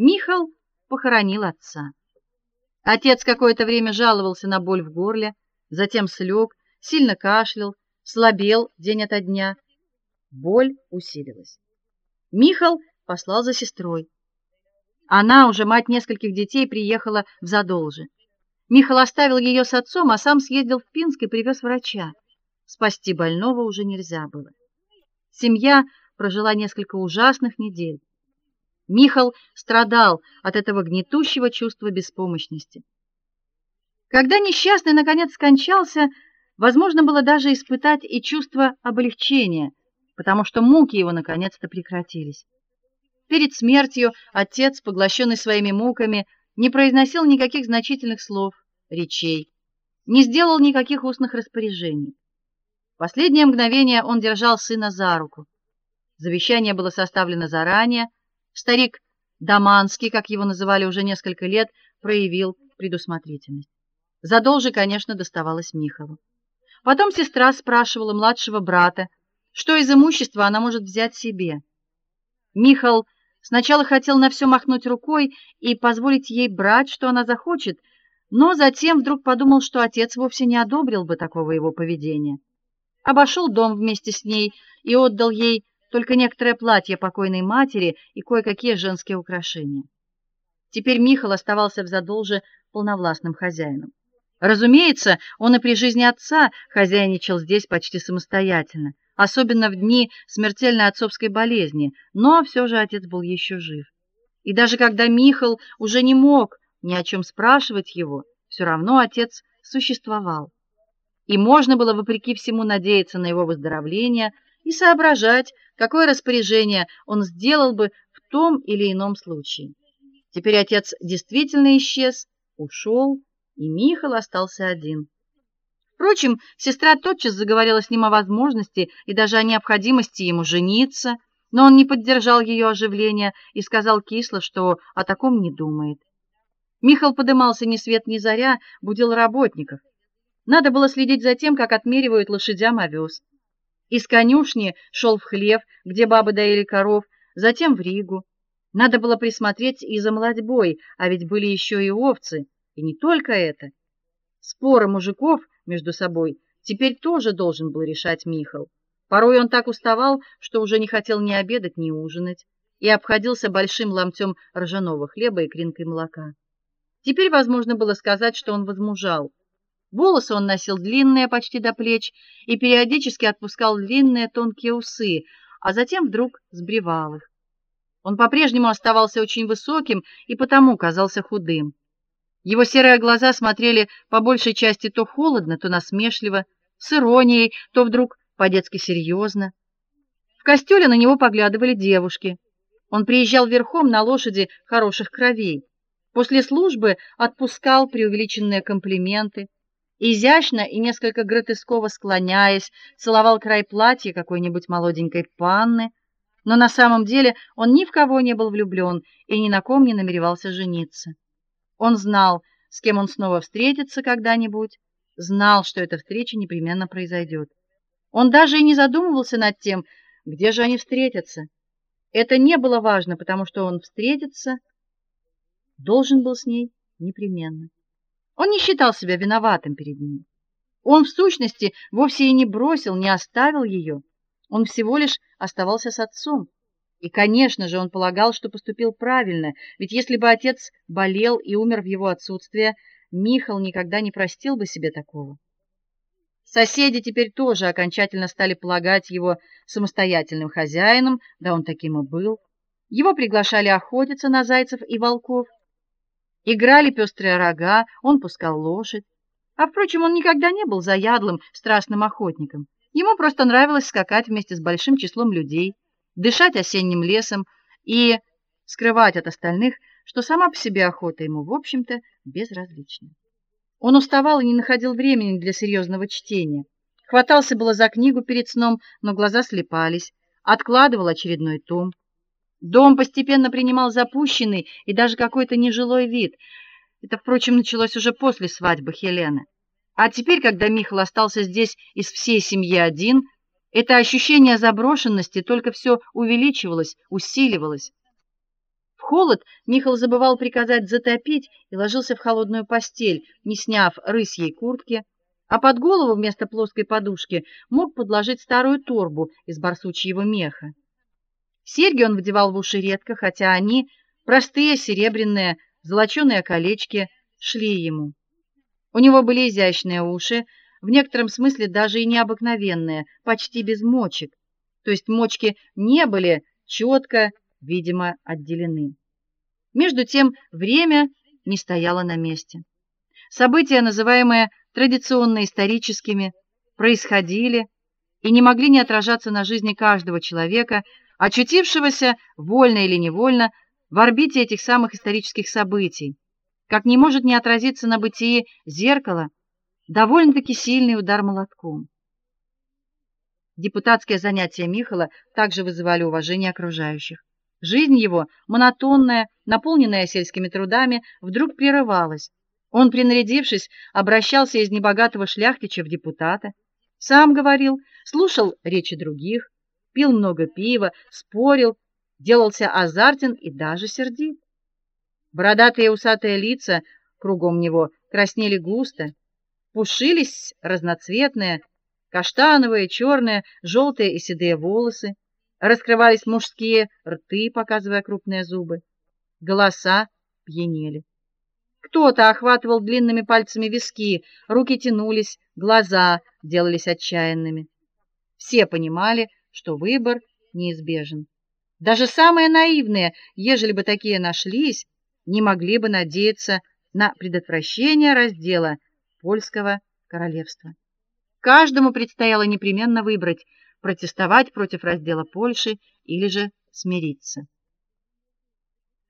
Михал похоронил отца. Отец какое-то время жаловался на боль в горле, затем слег, сильно кашлял, слабел день ото дня. Боль усилилась. Михал послал за сестрой. Она, уже мать нескольких детей, приехала в Задолже. Михал оставил ее с отцом, а сам съездил в Пинск и привез врача. Спасти больного уже нельзя было. Семья прожила несколько ужасных недель. Михал страдал от этого гнетущего чувства беспомощности. Когда несчастный наконец скончался, возможно было даже испытать и чувство облегчения, потому что муки его наконец-то прекратились. Перед смертью отец, поглощенный своими муками, не произносил никаких значительных слов, речей, не сделал никаких устных распоряжений. Последнее мгновение он держал сына за руку. Завещание было составлено заранее. Старик Даманский, как его называли уже несколько лет, проявил предусмотрительность. Задолже, конечно, доставалось Михалу. Потом сестра спрашивала младшего брата, что из имущества она может взять себе. Михал сначала хотел на все махнуть рукой и позволить ей брать, что она захочет, но затем вдруг подумал, что отец вовсе не одобрил бы такого его поведения. Обошел дом вместе с ней и отдал ей только некоторое платье покойной матери и кое-какие женские украшения. Теперь Михаил оставался в задолже полновластным хозяином. Разумеется, он и при жизни отца хозяйничал здесь почти самостоятельно, особенно в дни смертельной отцовской болезни, но все же отец был еще жив. И даже когда Михаил уже не мог ни о чем спрашивать его, все равно отец существовал. И можно было вопреки всему надеяться на его выздоровление и соображать, какое распоряжение он сделал бы в том или ином случае. Теперь отец действительно исчез, ушел, и Михаил остался один. Впрочем, сестра тотчас заговорила с ним о возможности и даже о необходимости ему жениться, но он не поддержал ее оживления и сказал кисло, что о таком не думает. Михаил подымался ни свет ни заря, будил работников. Надо было следить за тем, как отмеривают лошадям овес. Из конюшни шел в хлев, где бабы доили коров, затем в Ригу. Надо было присмотреть и за молодьбой, а ведь были еще и овцы, и не только это. Споры мужиков между собой теперь тоже должен был решать Михал. Порой он так уставал, что уже не хотел ни обедать, ни ужинать, и обходился большим ломтем ржаного хлеба и кринкой молока. Теперь возможно было сказать, что он возмужал. Волосы он носил длинные, почти до плеч, и периодически отпускал длинные тонкие усы, а затем вдруг сбривал их. Он по-прежнему оставался очень высоким и потому казался худым. Его серые глаза смотрели по большей части то холодно, то насмешливо, с иронией, то вдруг по-детски серьезно. В костеле на него поглядывали девушки. Он приезжал верхом на лошади хороших кровей. После службы отпускал преувеличенные комплименты, изящно и несколько гротесково склоняясь, целовал край платья какой-нибудь молоденькой панны, но на самом деле он ни в кого не был влюблен и ни на ком не намеревался жениться. Он знал, с кем он снова встретится когда-нибудь, знал, что эта встреча непременно произойдет. Он даже и не задумывался над тем, где же они встретятся. Это не было важно, потому что он встретится должен был с ней непременно. Он не считал себя виноватым перед ней. Он в сущности вовсе и не бросил, не оставил ее. Он всего лишь оставался с отцом. И, конечно же, он полагал, что поступил правильно, ведь если бы отец болел и умер в его отсутствие, Михаил никогда не простил бы себе такого. Соседи теперь тоже окончательно стали полагать его самостоятельным хозяином, да он таким и был. Его приглашали охотиться на зайцев и волков. Играли пестрые рога, он пускал лошадь. А впрочем, он никогда не был заядлым, страстным охотником. Ему просто нравилось скакать вместе с большим числом людей, дышать осенним лесом и скрывать от остальных, что сама по себе охота ему, в общем-то, безразлична. Он уставал и не находил времени для серьезного чтения. Хватался было за книгу перед сном, но глаза слепались, откладывал очередной том. Дом постепенно принимал запущенный и даже какой-то нежилой вид. Это, впрочем, началось уже после свадьбы Хелены. А теперь, когда Михаил остался здесь из всей семьи один, это ощущение заброшенности только все увеличивалось, усиливалось. В холод Михаил забывал приказать затопить и ложился в холодную постель, не сняв рысьей куртки, а под голову вместо плоской подушки мог подложить старую торбу из барсучьего меха. Серьги он вдевал в уши редко, хотя они, простые серебряные, золочёные колечки, шли ему. У него были изящные уши, в некотором смысле даже и необыкновенные, почти без мочек. То есть мочки не были четко, видимо, отделены. Между тем время не стояло на месте. События, называемые традиционно историческими, происходили и не могли не отражаться на жизни каждого человека, очутившегося вольно или невольно в орбите этих самых исторических событий. Как не может не отразиться на бытии зеркало довольно-таки сильный удар молотком. Депутатские занятия Михала также вызывали уважение окружающих. Жизнь его, монотонная, наполненная сельскими трудами, вдруг прерывалась. Он, принарядившись, обращался из небогатого шляхтича в депутата, сам говорил, слушал речи других, пил много пива, спорил, делался азартен и даже сердит. Бородатые усатые лица кругом него краснели густо, пушились разноцветные, каштановые, черные, желтые и седые волосы, раскрывались мужские рты, показывая крупные зубы. Голоса пьянели. Кто-то охватывал длинными пальцами виски, руки тянулись, глаза делались отчаянными. Все понимали, что выбор неизбежен. Даже самые наивные, ежели бы такие нашлись, не могли бы надеяться на предотвращение раздела польского королевства. Каждому предстояло непременно выбрать протестовать против раздела Польши или же смириться.